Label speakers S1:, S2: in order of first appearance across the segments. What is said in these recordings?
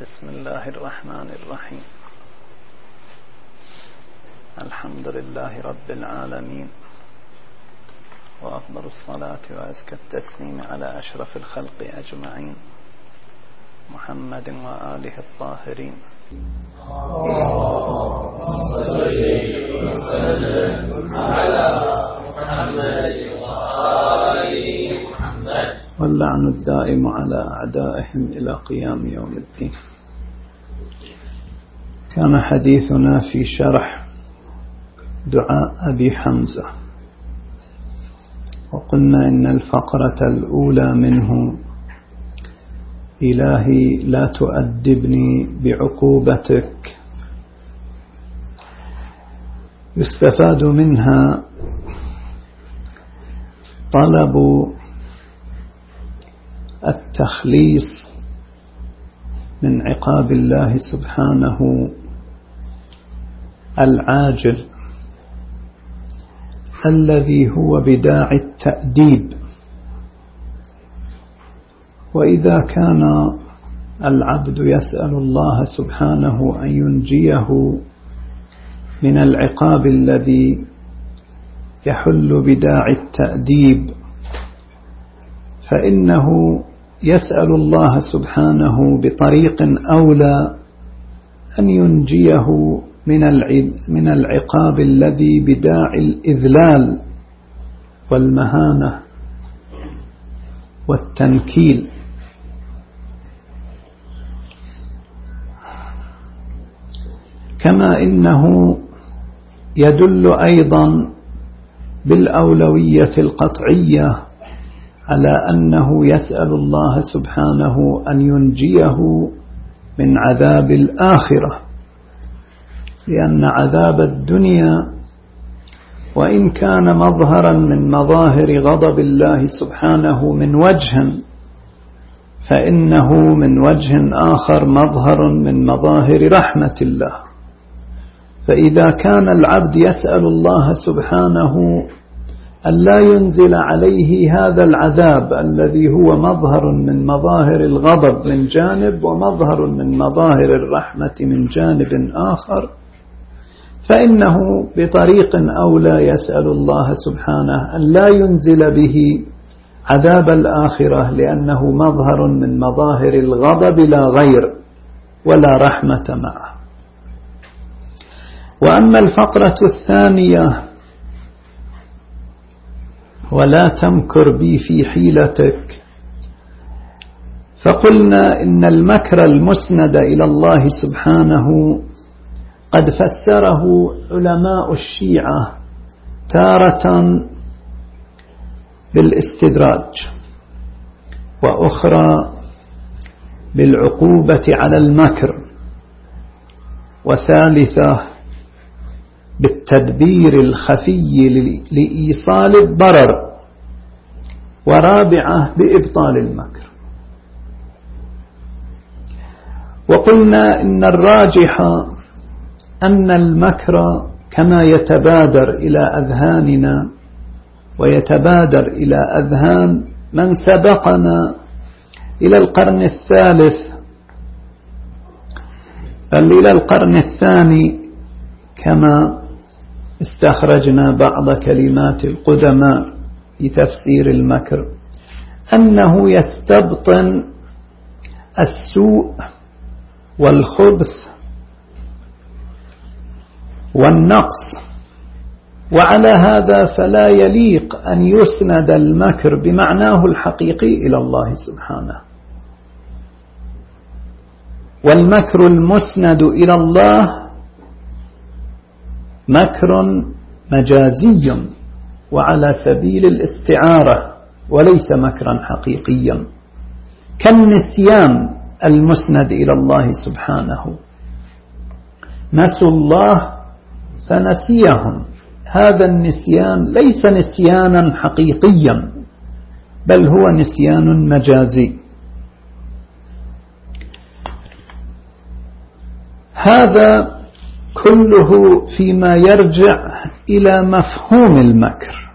S1: بسم الله الرحمن الرحيم. الحمد لله رب العالمين. وأفضل الصلاة وأزكى التسليم على أشرف الخلق أجمعين. محمد وآله الطاهرين. على محمد وآله محمد واللعن الدائم على أعدائهم إلى قيام يوم الدين. كان حديثنا في شرح دعاء أبي حمزة. وقلنا إن الفقرة الأولى منه إلهي لا تؤدبني بعقوبتك. يستفاد منها طلب التخليص من عقاب الله سبحانه العاجل الذي هو بداعي التأديب. وإذا كان العبد يسأل الله سبحانه أن ينجيه من العقاب الذي يحل بداعي التأديب فإنه يسأل الله سبحانه بطريق أولى أن ينجيه من من العقاب الذي بداعي الإذلال والمهانة والتنكيل. كما إنه يدل أيضا بالأولوية القطعية على أنه يسأل الله سبحانه أن ينجيه من عذاب الآخرة. لأن عذاب الدنيا وإن كان مظهرا من مظاهر غضب الله سبحانه من وجه فإنه من وجه آخر مظهر من مظاهر رحمة الله. فإذا كان العبد يسأل الله سبحانه أن لا ينزل عليه هذا العذاب الذي هو مظهر من مظاهر الغضب من جانب ومظهر من مظاهر الرحمة من جانب آخر فإنه بطريق أولى يسأل الله سبحانه أن لا ينزل به عذاب الآخرة لأنه مظهر من مظاهر الغضب لا غير ولا رحمة معه. وأما الفقرة الثانية ولا تمكر بي في حيلتك. فقلنا إن المكر المسند إلى الله سبحانه قد فسره علماء الشيعة تارة بالاستدراج وأخرى بالعقوبة على المكر وثالثة بالتدبير الخفي لإيصال الضرر ورابعة بإبطال المكر. وقلنا إن الراجح أن المكر كما يتبادر إلى أذهاننا ويتبادر إلى أذهان من سبقنا إلى القرن الثالث. بل إلى القرن الثاني كما استخرجنا بعض كلمات القدماء في تفسير المكر. أنه يستبطن السوء والخبث والنقص. وعلى هذا فلا يليق أن يسند المكر بمعناه الحقيقي إلى الله سبحانه. والمكر المسند إلى الله مكر مجازي وعلى سبيل الاستعارة وليس مكرا حقيقيا. كالنسيان المسند إلى الله سبحانه. نسوا الله فنسيهم هذا النسيان ليس نسيانا حقيقيا بل هو نسيان مجازي. هذا كله فيما يرجع إلى مفهوم المكر.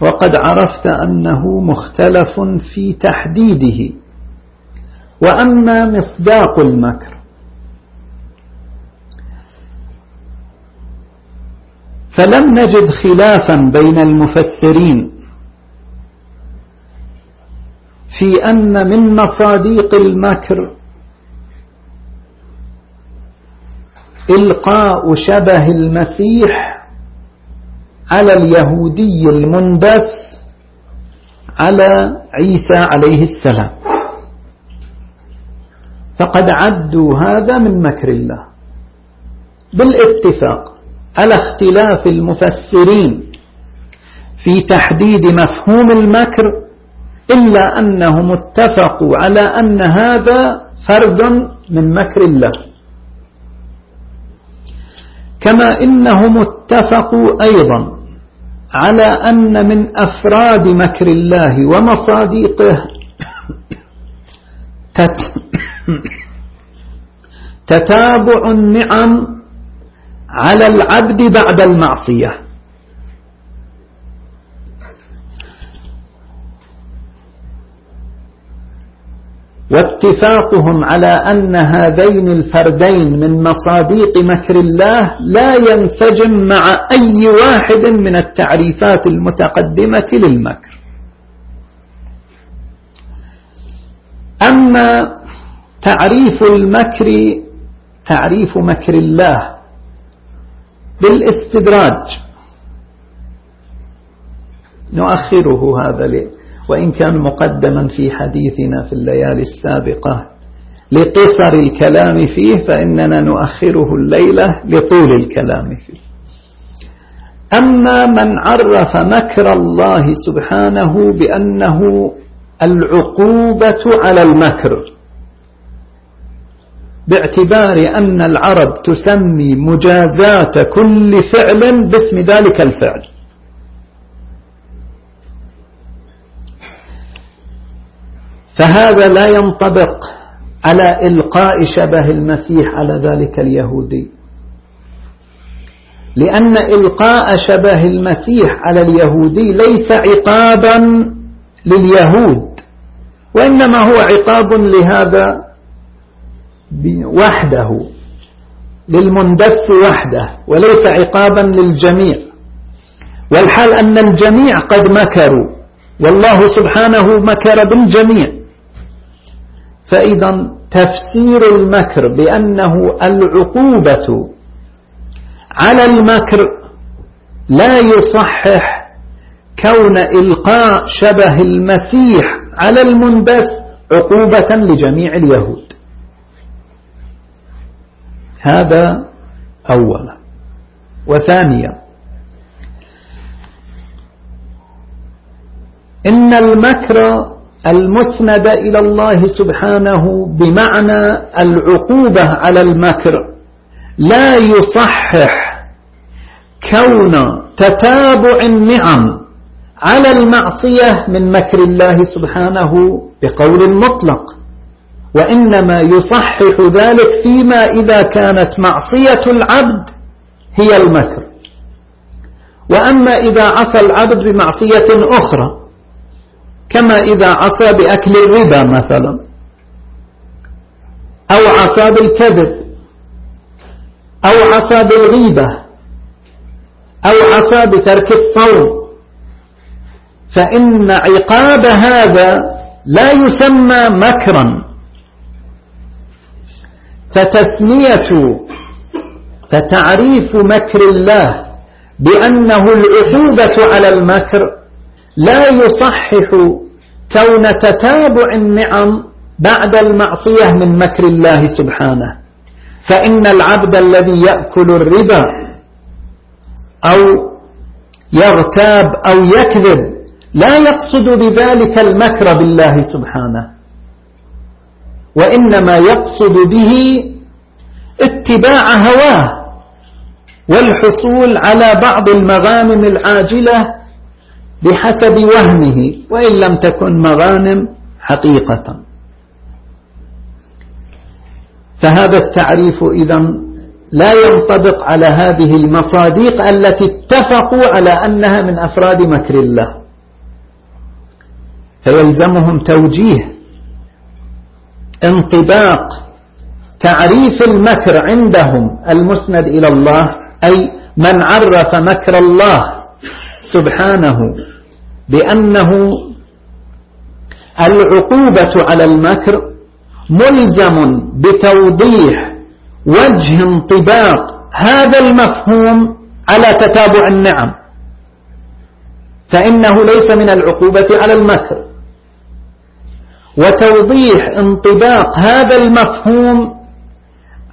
S1: وقد عرفت أنه مختلف في تحديده. وأما مصداق المكر فلم نجد خلافا بين المفسرين في أن من مصاديق المكر إلقاء شبه المسيح على اليهودي المندس على عيسى عليه السلام. فقد عدوا هذا من مكر الله. بالاتفاق على اختلاف المفسرين في تحديد مفهوم المكر إلا أنهم اتفقوا على أن هذا فرد من مكر الله. كما إنهم اتفقوا أيضا على أن من أفراد مكر الله ومصاديقه تتابع النعم على العبد بعد المعصية. واتفاقهم على أن هذين الفردين من مصاديق مكر الله لا ينسجم مع أي واحد من التعريفات المتقدمة للمكر. أما تعريف المكر تعريف مكر الله بالاستدراج نؤخره هذا وإن كان مقدما في حديثنا في الليالي السابقة لقصر الكلام فيه فإننا نؤخره الليلة لطول الكلام فيه. أما من عرف مكر الله سبحانه بأنه العقوبة على المكر باعتبار أن العرب تسمي مجازات كل فعل باسم ذلك الفعل. فهذا لا ينطبق على إلقاء شبه المسيح على ذلك اليهودي. لأن إلقاء شبه المسيح على اليهودي ليس عقابا لليهود وإنما هو عقاب لهذا وحده للمندس وحده وليس عقابا للجميع. والحال أن الجميع قد مكروا والله سبحانه مكر بالجميع. فإذا تفسير المكر بأنه العقوبة على المكر لا يصحح كون إلقاء شبه المسيح على المنبث عقوبة لجميع اليهود. هذا أولا. وثانيا إن المكر المسند إلى الله سبحانه بمعنى العقوبة على المكر. لا يصحح كون تتابع النعم على المعصية من مكر الله سبحانه بقول مطلق. وإنما يصحح ذلك فيما إذا كانت معصية العبد هي المكر. وأما إذا عصى العبد بمعصية أخرى كما إذا عصى بأكل الربا مثلا أو عصى بالكذب أو عصى بالغيبة أو عصى بترك الصوم. فإن عقاب هذا لا يسمى مكرا. فتسمية فتعريف مكر الله بأنه العقوبة على المكر لا يصحح كون تتابع النعم بعد المعصية من مكر الله سبحانه. فإن العبد الذي يأكل الربا أو يغتاب أو يكذب لا يقصد بذلك المكر بالله سبحانه. وإنما يقصد به اتباع هواه والحصول على بعض المغانم العاجلة بحسب وهمه وإن لم تكن مغانم حقيقة. فهذا التعريف إذا لا ينطبق على هذه المصاديق التي اتفقوا على أنها من أفراد مكر الله. فيلزمهم توجيه انطباق تعريف المكر عندهم المسند إلى الله أي من عرف مكر الله. سبحانه بأنه العقوبة على المكر ملزم بتوضيح وجه انطباق هذا المفهوم على تتابع النعم. فإنه ليس من العقوبة على المكر. وتوضيح انطباق هذا المفهوم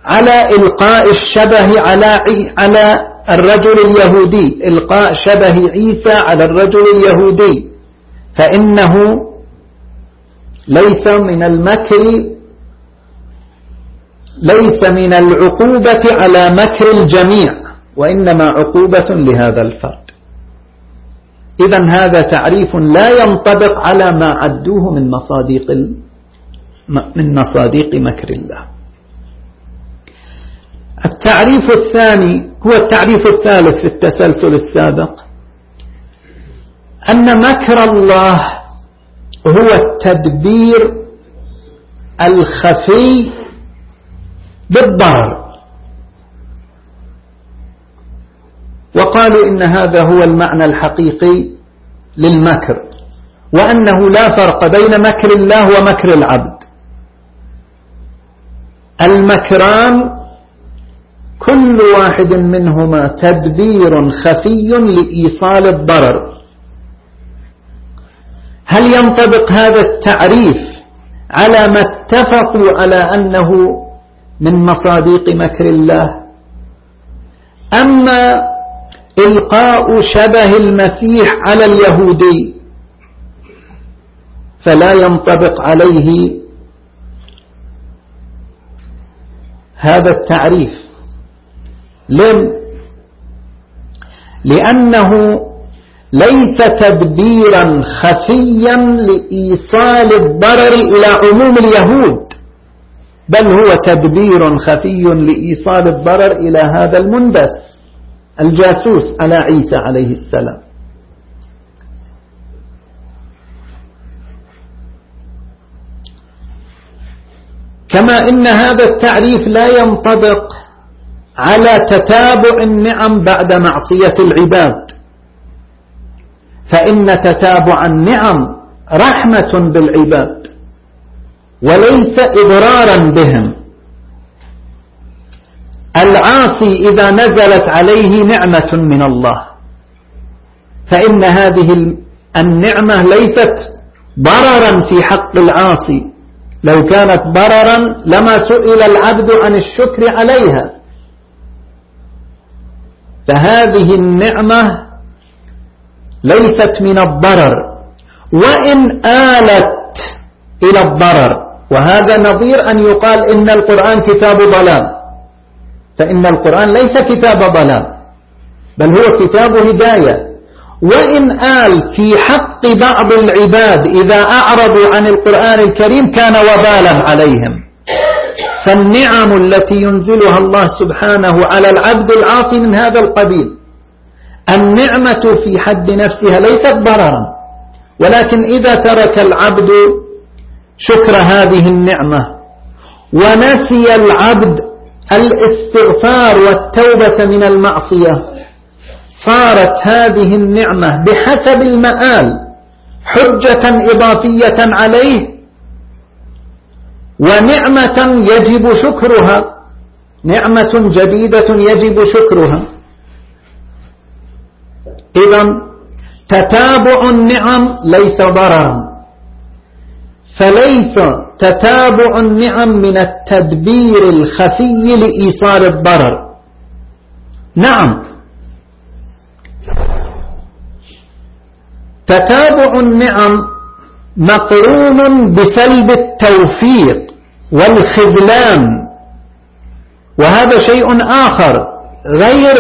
S1: على إلقاء الشبه على على الرجل اليهودي إلقاء شبه عيسى على الرجل اليهودي. فإنه ليس من المكر ليس من العقوبة على مكر الجميع وإنما عقوبة لهذا الفرد. إذا هذا تعريف لا ينطبق على ما عدوه من مصاديق من مصاديق مكر الله. التعريف الثاني هو التعريف الثالث في التسلسل السابق. أن مكر الله هو التدبير الخفي بالضرر. وقالوا إن هذا هو المعنى الحقيقي للمكر وأنه لا فرق بين مكر الله ومكر العبد. المكران كل واحد منهما تدبير خفي لإيصال الضرر. هل ينطبق هذا التعريف على ما اتفقوا على أنه من مصاديق مكر الله؟ أما إلقاء شبه المسيح على اليهودي فلا ينطبق عليه هذا التعريف. لم؟ لأنه ليس تدبيرا خفيا لإيصال الضرر إلى عموم اليهود بل هو تدبير خفي لإيصال الضرر إلى هذا المندس الجاسوس على عيسى عليه السلام. كما إن هذا التعريف لا ينطبق على تتابع النعم بعد معصية العباد. فإن تتابع النعم رحمة بالعباد وليس إضرارا بهم. العاصي إذا نزلت عليه نعمة من الله فإن هذه النعمة ليست ضررا في حق العاصي. لو كانت ضررا لما سئل العبد عن الشكر عليها. فهذه النعمة ليست من الضرر. وإن آلت إلى الضرر وهذا نظير أن يقال إن القرآن كتاب ضلال. فإن القرآن ليس كتاب ضلال بل هو كتاب هداية. وإن آل في حق بعض العباد إذا أعرضوا عن القرآن الكريم كان وبالا عليهم. فالنعم التي ينزلها الله سبحانه على العبد العاصي من هذا القبيل. النعمة في حد نفسها ليست ضررا ولكن إذا ترك العبد شكر هذه النعمة ونسي العبد الاستغفار والتوبة من المعصية صارت هذه النعمة بحسب المآل حجة إضافية عليه ونعمة يجب شكرها. نعمة جديدة يجب شكرها. إذا تتابع النعم ليس ضررا. فليس تتابع النعم من التدبير الخفي لإيصال الضرر. نعم. تتابع النعم مقرون بسلب التوفيق والخذلان. وهذا شيء آخر غير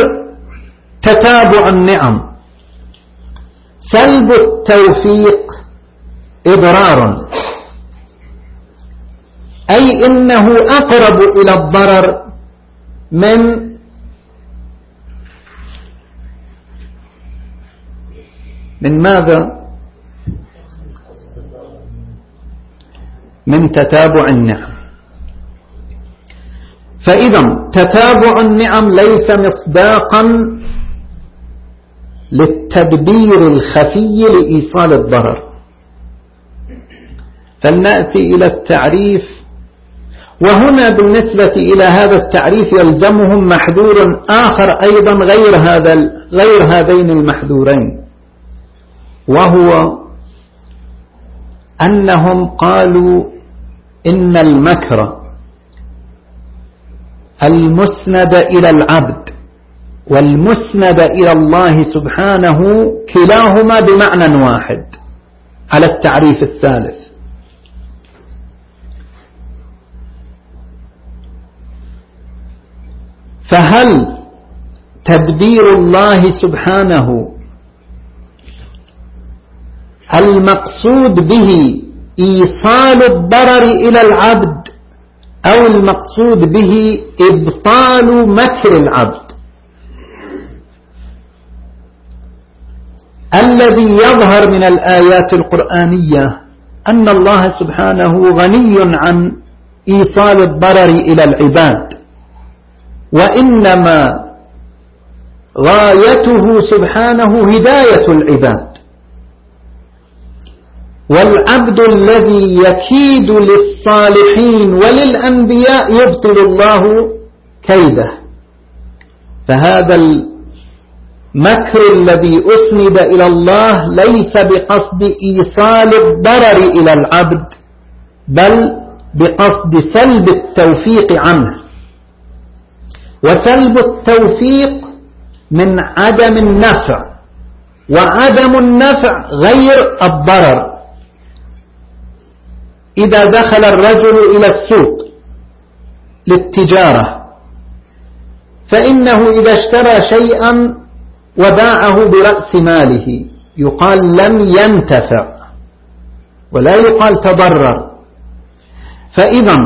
S1: تتابع النعم. سلب التوفيق إضرار. أي إنه أقرب إلى الضرر من من ماذا؟ من تتابع النعم. فإذا تتابع النعم ليس مصداقا للتدبير الخفي لإيصال الضرر. فلنأتي إلى التعريف وهنا بالنسبة إلى هذا التعريف يلزمهم محذور آخر أيضا غير هذا غير هذين المحذورين وهو أنهم قالوا إن المكر المسند إلى العبد والمسند إلى الله سبحانه كلاهما بمعنى واحد على التعريف الثالث. فهل تدبير الله سبحانه المقصود به إيصال الضرر إلى العبد أو المقصود به إبطال مكر العبد. الذي يظهر من الآيات القرآنية أن الله سبحانه غني عن إيصال الضرر إلى العباد وإنما غايته سبحانه هداية العباد. والعبد الذي يكيد للصالحين وللأنبياء يبطل الله كيده. فهذا المكر الذي أسند إلى الله ليس بقصد إيصال الضرر إلى العبد بل بقصد سلب التوفيق عنه. وسلب التوفيق من عدم النفع وعدم النفع غير الضرر. إذا دخل الرجل إلى السوق للتجارة فإنه إذا اشترى شيئا وباعه برأس ماله. يقال لم ينتفع ولا يقال تضرر. فإذا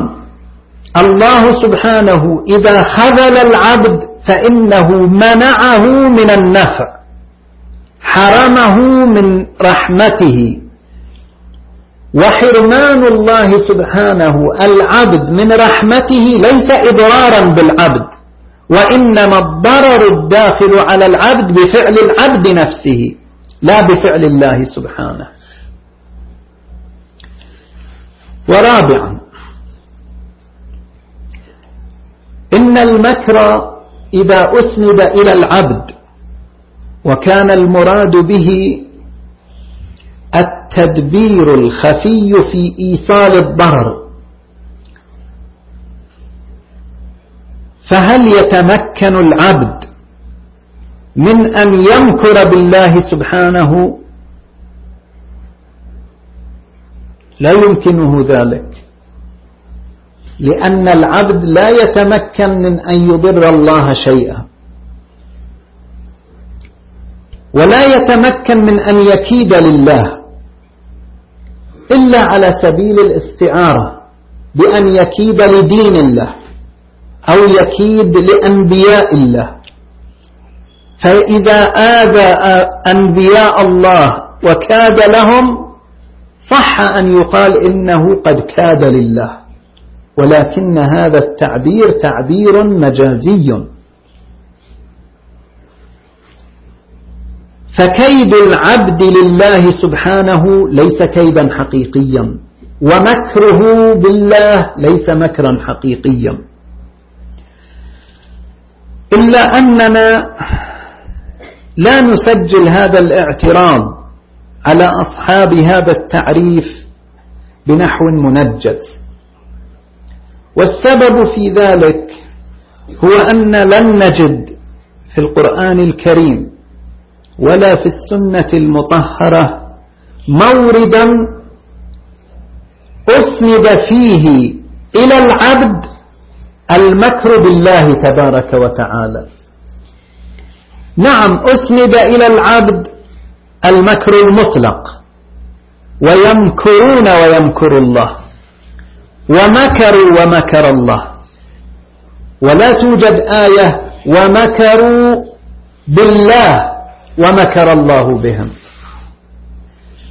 S1: الله سبحانه إذا خذل العبد فإنه منعه من النفع حرمه من رحمته. وحرمان الله سبحانه العبد من رحمته ليس إضرارا بالعبد وإنما الضرر الداخل على العبد بفعل العبد نفسه لا بفعل الله سبحانه. ورابعا إن المكر إذا أسند إلى العبد وكان المراد به التدبير الخفي في إيصال الضرر. فهل يتمكن العبد من أن يمكر بالله سبحانه؟ لا يمكنه ذلك. لأن العبد لا يتمكن من أن يضر الله شيئا. ولا يتمكن من أن يكيد لله. إلا على سبيل الاستعارة بأن يكيد لدين الله أو يكيد لأنبياء الله. فإذا آذى أنبياء الله وكاد لهم صح أن يقال إنه قد كاد لله. ولكن هذا التعبير تعبير مجازي. فكيد العبد لله سبحانه ليس كيدا حقيقيا ومكره بالله ليس مكرا حقيقيا. إلا أننا لا نسجل هذا الاعتراض على أصحاب هذا التعريف بنحو منجز. والسبب في ذلك هو أن لن نجد في القرآن الكريم ولا في السنة المطهرة موردا أسند فيه إلى العبد المكر بالله تبارك وتعالى. نعم أسند إلى العبد المكر المطلق ويمكرون ويمكر الله ومكروا ومكر الله. ولا توجد آية ومكروا بالله ومكر الله بهم.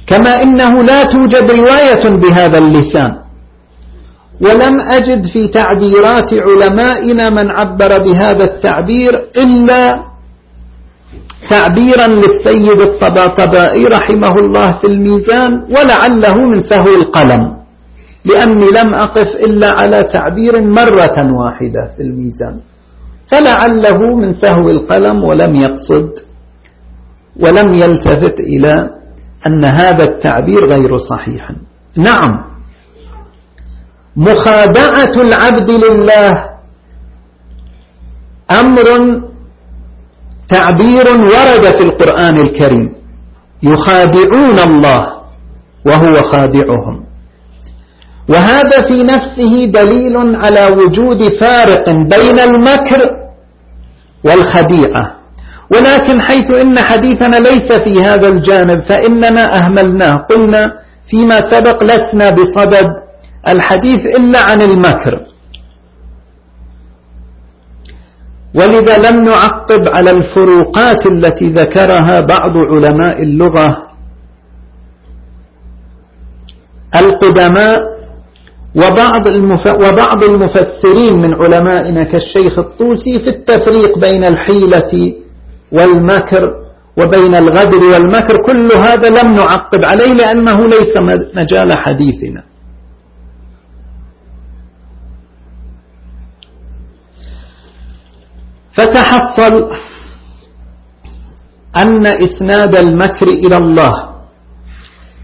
S1: كما إنه لا توجد رواية بهذا اللسان. ولم أجد في تعبيرات علمائنا من عبر بهذا التعبير إلا تعبيرا للسيد الطباطبائي رحمه الله في الميزان ولعله من سهو القلم. لأني لم أقف إلا على تعبير مرة واحدة في الميزان. فلعله من سهو القلم ولم يقصد. ولم يلتفت إلى أن هذا التعبير غير صحيح. نعم. مخادعة العبد لله أمر تعبير ورد في القرآن الكريم. يخادعون الله وهو خادعهم. وهذا في نفسه دليل على وجود فارق بين المكر والخديعة. ولكن حيث إن حديثنا ليس في هذا الجانب فإننا أهملناه. قلنا فيما سبق لسنا بصدد الحديث إلا عن المكر. ولذا لم نعقب على الفروقات التي ذكرها بعض علماء اللغة. القدماء وبعض, وبعض المفسرين من علمائنا كالشيخ الطوسي في التفريق بين الحيلة والمكر وبين الغدر والمكر كل هذا لم نعقب عليه لأنه ليس مجال حديثنا. فتحصل أن إسناد المكر إلى الله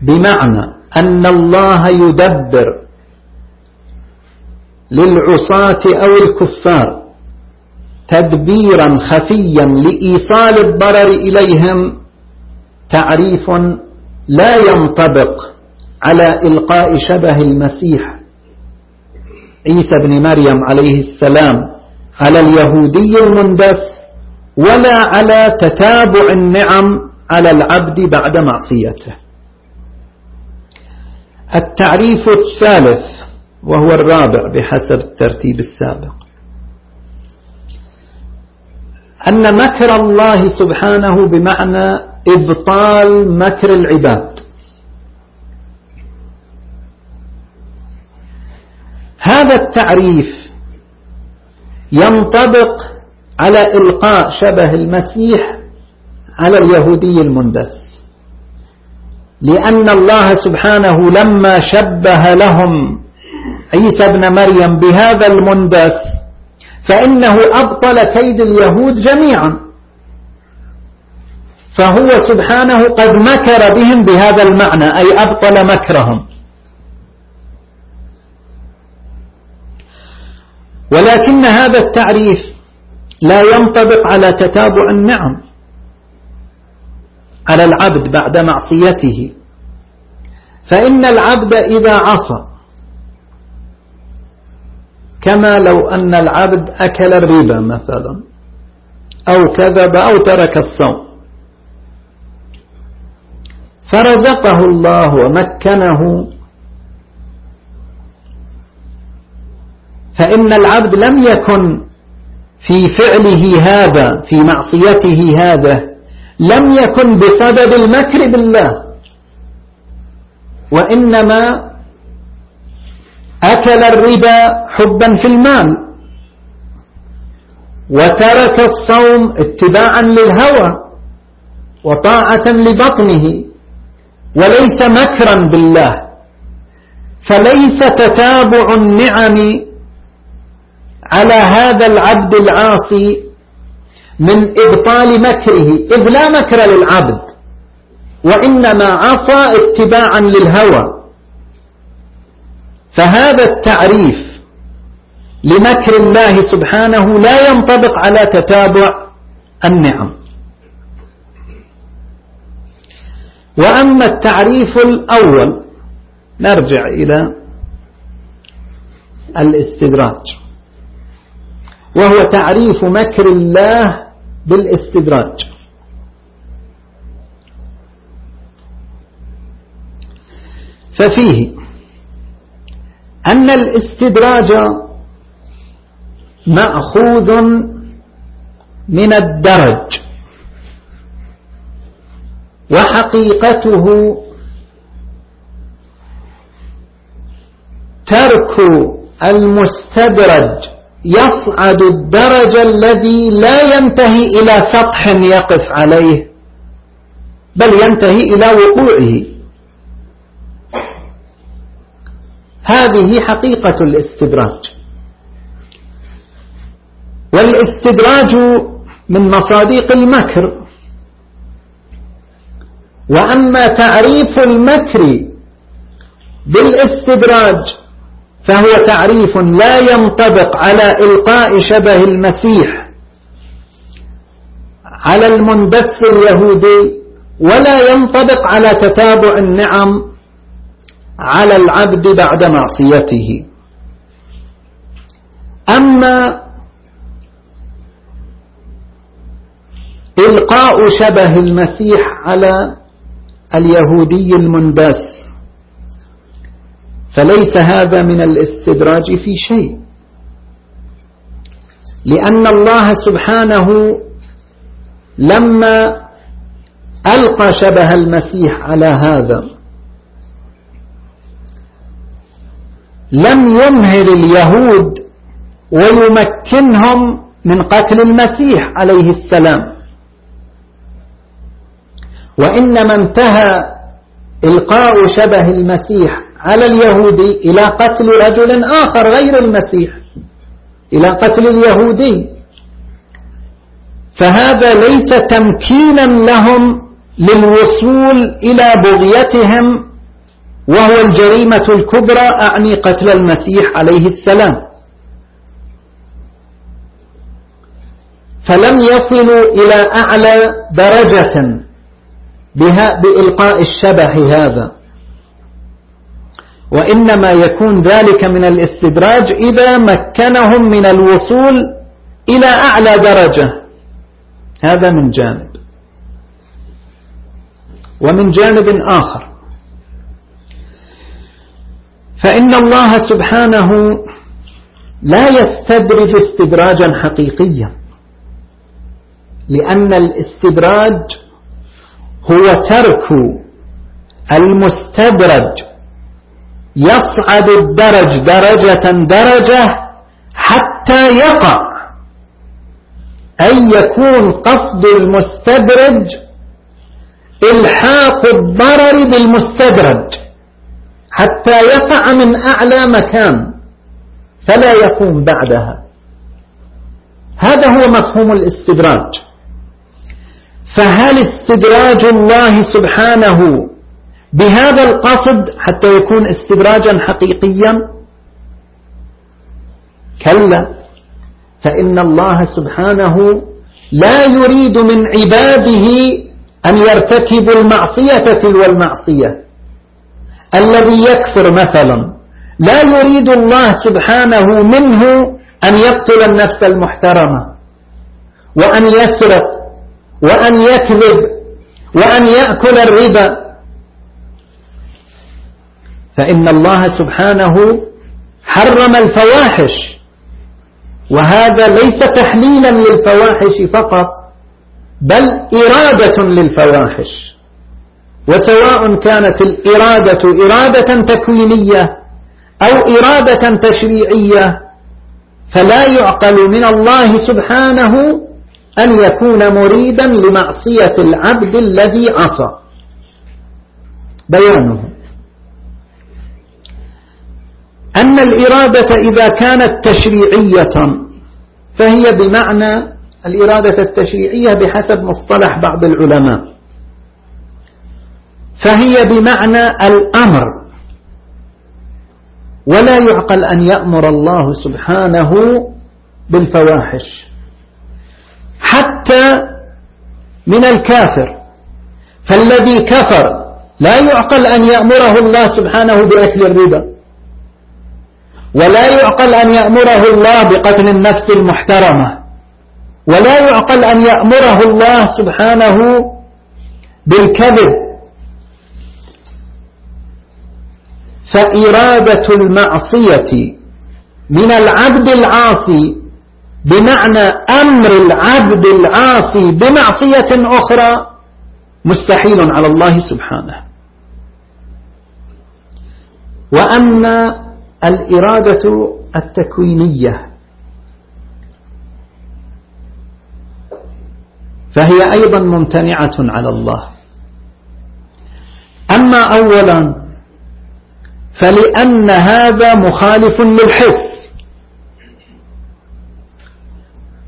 S1: بمعنى أن الله يدبر للعصاة أو الكفار. تدبيرا خفيا لإيصال الضرر إليهم تعريف لا ينطبق على إلقاء شبه المسيح. عيسى بن مريم عليه السلام على اليهودي المندس ولا على تتابع النعم على العبد بعد معصيته. التعريف الثالث وهو الرابع بحسب الترتيب السابق. أن مكر الله سبحانه بمعنى إبطال مكر العباد. هذا التعريف ينطبق على إلقاء شبه المسيح على اليهودي المندس لأن الله سبحانه لما شبه لهم عيسى ابن مريم بهذا المندس فإنه أبطل كيد اليهود جميعا. فهو سبحانه قد مكر بهم بهذا المعنى أي أبطل مكرهم. ولكن هذا التعريف لا ينطبق على تتابع النعم على العبد بعد معصيته. فإن العبد إذا عصى كما لو أن العبد أكل الربا مثلا أو كذب أو ترك الصوم. فرزقه الله ومكنه. فإن العبد لم يكن في فعله هذا في معصيته هذا لم يكن بصدد المكر بالله. وإنما أكل الربا حبا في المال وترك الصوم اتباعا للهوى وطاعة لبطنه وليس مكرا بالله فليس تتابع النعم على هذا العبد العاصي من إبطال مكره إذ لا مكر للعبد وإنما عصى اتباعا للهوى. فهذا التعريف لمكر الله سبحانه لا ينطبق على تتابع النعم. وأما التعريف الأول نرجع إلى الاستدراج. وهو تعريف مكر الله بالاستدراج. ففيه أن الاستدراج مأخوذ من الدرج وحقيقته ترك المستدرج يصعد الدرج الذي لا ينتهي إلى سطح يقف عليه بل ينتهي إلى وقوعه. هذه حقيقة الاستدراج. والاستدراج من مصاديق المكر. وأما تعريف المكر بالاستدراج فهو تعريف لا ينطبق على إلقاء شبه المسيح على المندس اليهودي ولا ينطبق على تتابع النعم على العبد بعد معصيته. أما إلقاء شبه المسيح على اليهودي المندس فليس هذا من الاستدراج في شيء. لأن الله سبحانه لما ألقى شبه المسيح على هذا لم يمهل اليهود ويمكنهم من قتل المسيح عليه السلام. وإنما انتهى إلقاء شبه المسيح على اليهودي إلى قتل رجل آخر غير المسيح إلى قتل اليهودي. فهذا ليس تمكينا لهم للوصول إلى بغيتهم وهو الجريمة الكبرى أعني قتل المسيح عليه السلام. فلم يصلوا إلى أعلى درجة بها بإلقاء الشبه هذا. وإنما يكون ذلك من الاستدراج إذا مكنهم من الوصول إلى أعلى درجة. هذا من جانب. ومن جانب آخر. فإن الله سبحانه لا يستدرج استدراجا حقيقيا لأن الاستدراج هو ترك المستدرج. يصعد الدرج درجة درجة حتى يقع. أي يكون قصد المستدرج إلحاق الضرر بالمستدرج. حتى يقع من أعلى مكان فلا يقوم بعدها. هذا هو مفهوم الاستدراج. فهل استدراج الله سبحانه بهذا القصد حتى يكون استدراجا حقيقيا؟ كلا. فإن الله سبحانه لا يريد من عباده أن يرتكبوا المعصية تلو المعصية. الذي يكفر مثلا لا يريد الله سبحانه منه أن يقتل النفس المحترمة وأن يسرق وأن يكذب وأن يأكل الربا. فإن الله سبحانه حرم الفواحش وهذا ليس تحليلا للفواحش فقط بل إرادة للفواحش. وسواء كانت الإرادة إرادة تكوينية أو إرادة تشريعية فلا يعقل من الله سبحانه أن يكون مريدا لمعصية العبد الذي عصى. بيانه. أن الإرادة إذا كانت تشريعية فهي بمعنى الإرادة التشريعية بحسب مصطلح بعض العلماء. فهي بمعنى الأمر. ولا يعقل أن يأمر الله سبحانه بالفواحش. حتى من الكافر. فالذي كفر لا يعقل أن يأمره الله سبحانه بأكل الربا. ولا يعقل أن يأمره الله بقتل النفس المحترمة. ولا يعقل أن يأمره الله سبحانه بالكذب. فإرادة المعصية من العبد العاصي بمعنى أمر العبد العاصي بمعصية أخرى مستحيل على الله سبحانه. وأما الإرادة التكوينية فهي أيضا ممتنعة على الله. أما أولا فلأن هذا مخالف للحس.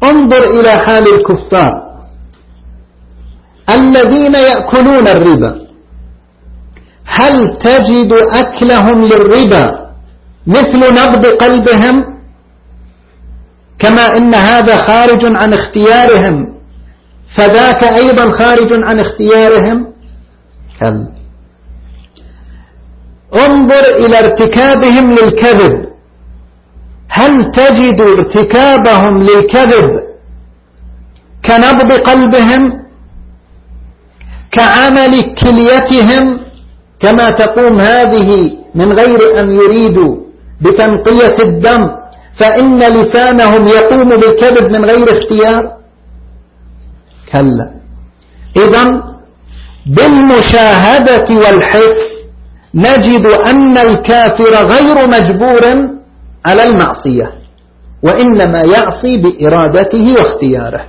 S1: انظر إلى حال الكفار الذين يأكلون الربا. هل تجد أكلهم للربا مثل نبض قلبهم؟ كما إن هذا خارج عن اختيارهم فذاك أيضا خارج عن اختيارهم؟ كلا. انظر إلى ارتكابهم للكذب. هل تجد ارتكابهم للكذب كنبض قلبهم؟ كعمل كليتهم؟ كما تقوم هذه من غير أن يريدوا بتنقية الدم فإن لسانهم يقوم بالكذب من غير اختيار؟ كلا. إذا بالمشاهدة والحس نجد أن الكافر غير مجبور على المعصية وإنما يعصي بإرادته واختياره.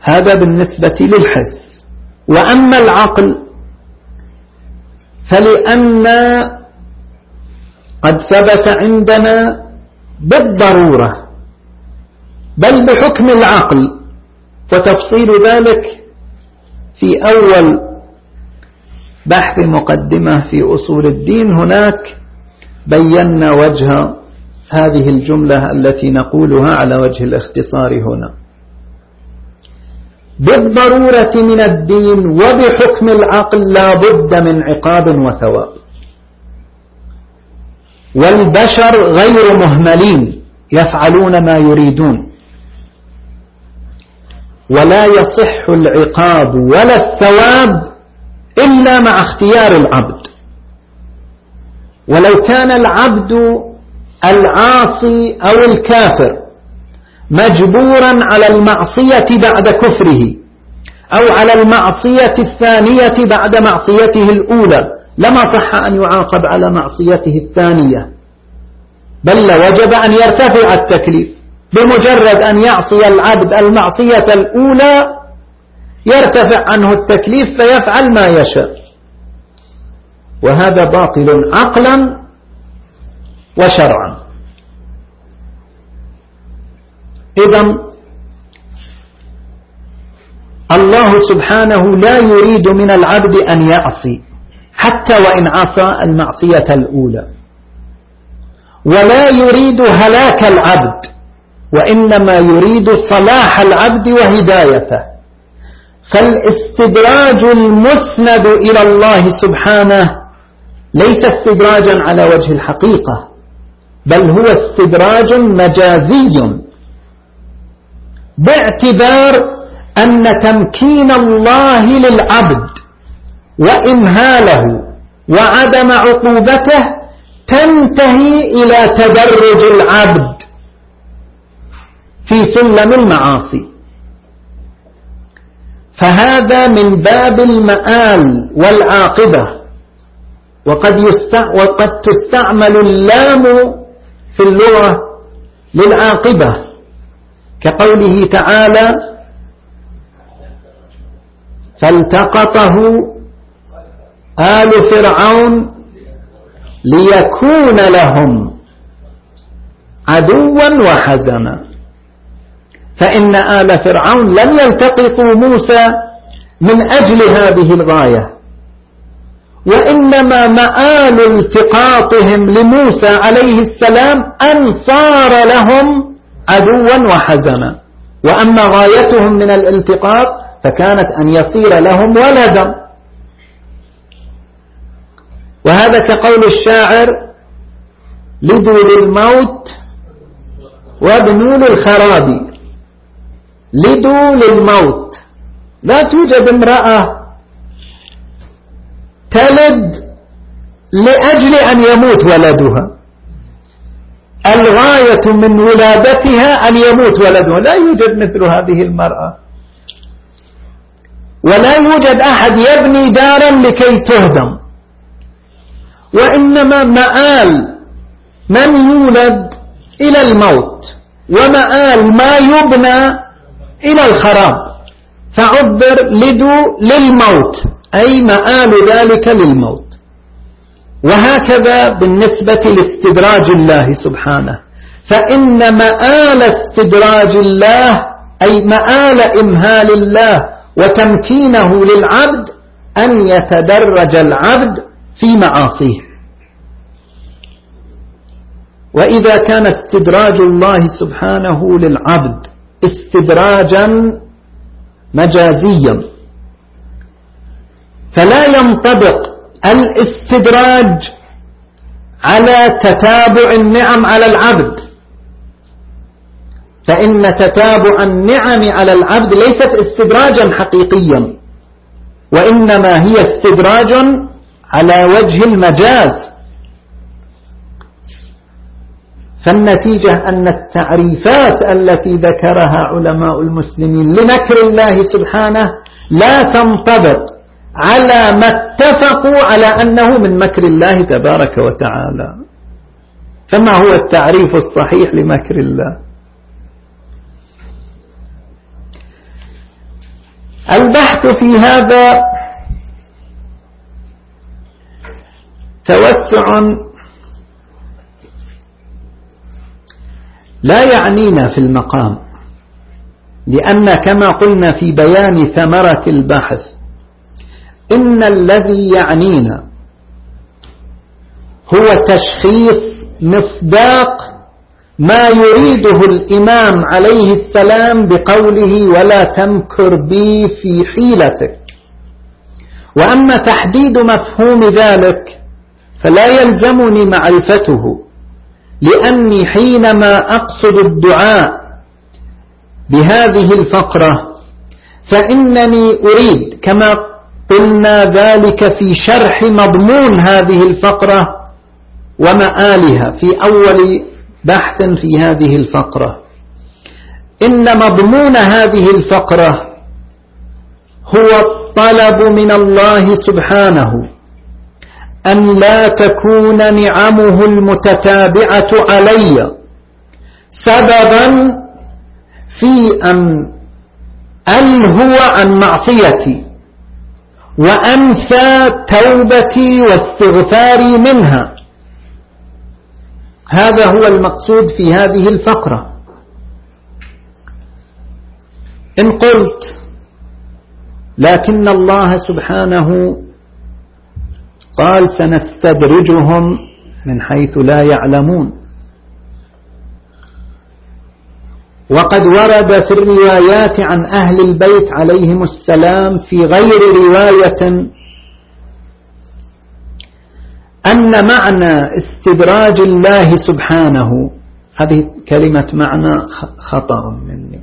S1: هذا بالنسبة للحس وأما العقل فلأن قد ثبت عندنا بالضرورة بل بحكم العقل وتفصيل ذلك في أول بحث مقدمة في أصول الدين هناك بينا وجه هذه الجملة التي نقولها على وجه الاختصار هنا. بالضرورة من الدين وبحكم العقل لا بد من عقاب وثواب. والبشر غير مهملين يفعلون ما يريدون. ولا يصح العقاب ولا الثواب إلا مع اختيار العبد. ولو كان العبد العاصي أو الكافر مجبورا على المعصية بعد كفره أو على المعصية الثانية بعد معصيته الأولى لما صح أن يعاقب على معصيته الثانية. بل وجب أن يرتفع التكليف بمجرد أن يعصي العبد المعصية الأولى يرتفع عنه التكليف فيفعل ما يشاء. وهذا باطل عقلا وشرعا. إذا الله سبحانه لا يريد من العبد أن يعصي حتى وإن عصى المعصية الأولى. ولا يريد هلاك العبد وإنما يريد صلاح العبد وهدايته. فالاستدراج المسند إلى الله سبحانه ليس استدراجا على وجه الحقيقة بل هو استدراج مجازي. باعتبار أن تمكين الله للعبد وإمهاله وعدم عقوبته تنتهي إلى تدرج العبد في سلم المعاصي. فهذا من باب المآل والعاقبة. وقد, وقد تستعمل اللام في اللغة للعاقبة. كقوله تعالى فالتقطه آل فرعون ليكون لهم عدوا وحزنا. فإن آل فرعون لم يلتقطوا موسى من أجل هذه الغاية. وإنما مآل التقاطهم لموسى عليه السلام أن صار لهم عدوا وحزنا. وأما غايتهم من الالتقاط فكانت أن يصير لهم ولدا. وهذا كقول الشاعر لدوا للموت وابنوا للخراب لدوا للموت لا توجد امرأة تلد لأجل أن يموت ولدها. الغاية من ولادتها أن يموت ولدها. لا يوجد مثل هذه المرأة. ولا يوجد أحد يبني دارا لكي تهدم. وإنما مآل من يولد إلى الموت. ومآل ما يبنى إلى الخراب. فعبر لدو للموت أي مآل ذلك للموت. وهكذا بالنسبة لاستدراج الله سبحانه. فإن مآل استدراج الله أي مآل إمهال الله وتمكينه للعبد أن يتدرج العبد في معاصيه. وإذا كان استدراج الله سبحانه للعبد استدراجا مجازيا. فلا ينطبق الاستدراج على تتابع النعم على العبد. فإن تتابع النعم على العبد ليست استدراجا حقيقيا وإنما هي استدراج على وجه المجاز. فالنتيجة أن التعريفات التي ذكرها علماء المسلمين لمكر الله سبحانه لا تنطبق على ما اتفقوا على أنه من مكر الله تبارك وتعالى. فما هو التعريف الصحيح لمكر الله؟ البحث في هذا توسع لا يعنينا في المقام. لأن كما قلنا في بيان ثمرة البحث إن الذي يعنينا هو تشخيص مصداق ما يريده الإمام عليه السلام بقوله ولا تمكر بي في حيلتك. وأما تحديد مفهوم ذلك فلا يلزمني معرفته. لأني حينما أقصد الدعاء بهذه الفقرة فإنني أريد كما قلنا ذلك في شرح مضمون هذه الفقرة ومآلها في أول بحث في هذه الفقرة. إن مضمون هذه الفقرة هو الطلب من الله سبحانه أن لا تكون نعمه المتتابعة علي سببا في أن ألهو عن معصيتي وأنسى توبتي واستغفاري منها. هذا هو المقصود في هذه الفقرة. إن قلت لكن الله سبحانه قال سنستدرجهم من حيث لا يعلمون. وقد ورد في الروايات عن أهل البيت عليهم السلام في غير رواية أن معنى استدراج الله سبحانه هذه كلمة معنى خطأ مني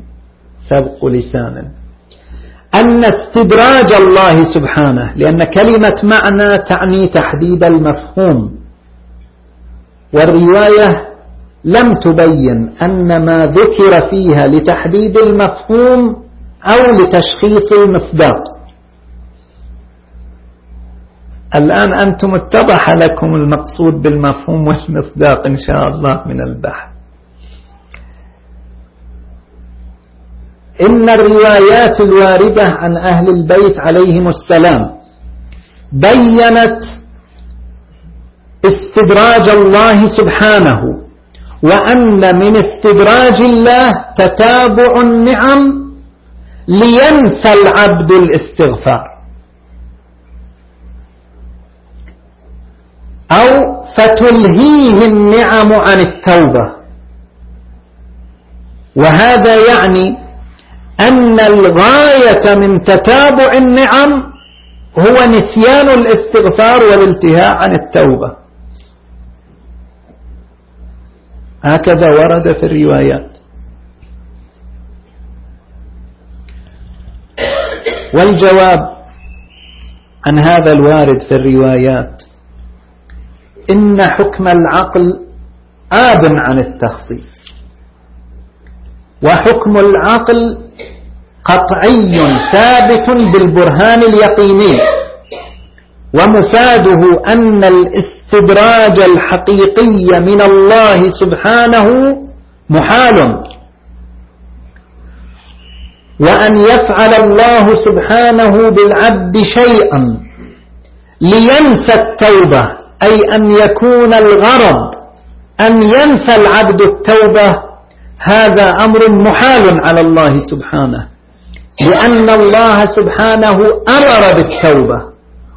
S1: سبق لسانا. أن استدراج الله سبحانه لأن كلمة معنى تعني تحديد المفهوم. والرواية لم تبين أن ما ذكر فيها لتحديد المفهوم أو لتشخيص المصداق. الآن أنتم اتضح لكم المقصود بالمفهوم والمصداق إن شاء الله من البحث. إن الروايات الواردة عن أهل البيت عليهم السلام بينت استدراج الله سبحانه وأن من استدراج الله تتابع النعم لينسى العبد الاستغفار. أو فتلهيه النعم عن التوبة. وهذا يعني أن الغاية من تتابع النعم هو نسيان الاستغفار والالتهاء عن التوبة. هكذا ورد في الروايات. والجواب عن هذا الوارد في الروايات إن حكم العقل آب عن التخصيص وحكم العقل قطعي ثابت بالبرهان اليقيني. ومفاده أن الاستدراج الحقيقي من الله سبحانه محال. وأن يفعل الله سبحانه بالعبد شيئا لينسى التوبة أي أن يكون الغرض أن ينسى العبد التوبة هذا أمر محال على الله سبحانه. لأن الله سبحانه أمر بالتوبة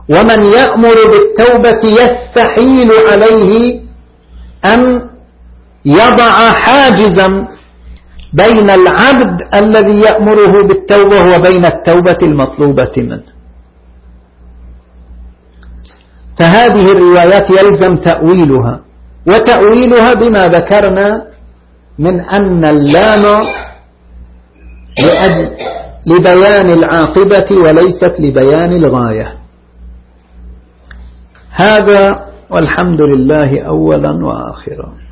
S1: ومن يأمر بالتوبة يستحيل عليه أن يضع حاجزا بين العبد الذي يأمره بالتوبة وبين التوبة المطلوبة منه. فهذه الروايات يلزم تأويلها وتأويلها بما ذكرنا من أن اللام لبيان العاقبة وليست لبيان الغاية. هذا والحمد لله أولا وآخرا.